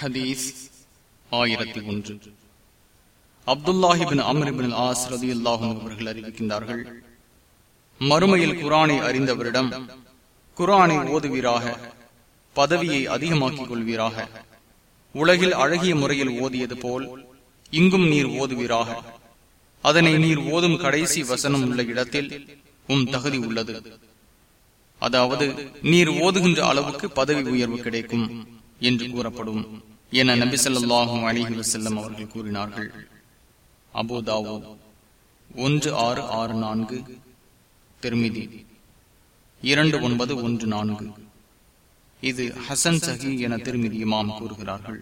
ஹதீஸ் ஆயிரத்தி ஒன்று. அப்துல்லாஹிபின் அமரிபின் ஆஸ் ரதி அல்லாஹும் அவர்கள் அறிவிக்கின்றார்கள் மறுமையில் குரானை அறிந்தவரிடம் குரானை ஓதுவீராக பதவியை அதிகமாக்கிக் கொள்வீராக உலகில் அழகிய முறையில் ஓதியது போல் இங்கும் நீர் ஓதுவீராக அதனை நீர் ஓதும் கடைசி வசனம் உள்ள இடத்தில் உம் தகுதி உள்ளது. அதாவது நீர் ஓதுகின்ற அளவுக்கு பதவி உயர்வு கிடைக்கும் என்று கூறப்படும். என நபி சொல்லாஹும் அலிஹி வசல்லம் அவர்கள் கூறினார்கள். அபோதாவோ ஒன்று ஆறு ஆறு நான்கு திருமிதி இரண்டு ஒன்பது ஒன்று நான்கு. இது ஹசன் சஹி என திருமிதி இமாம் கூறுகிறார்கள்.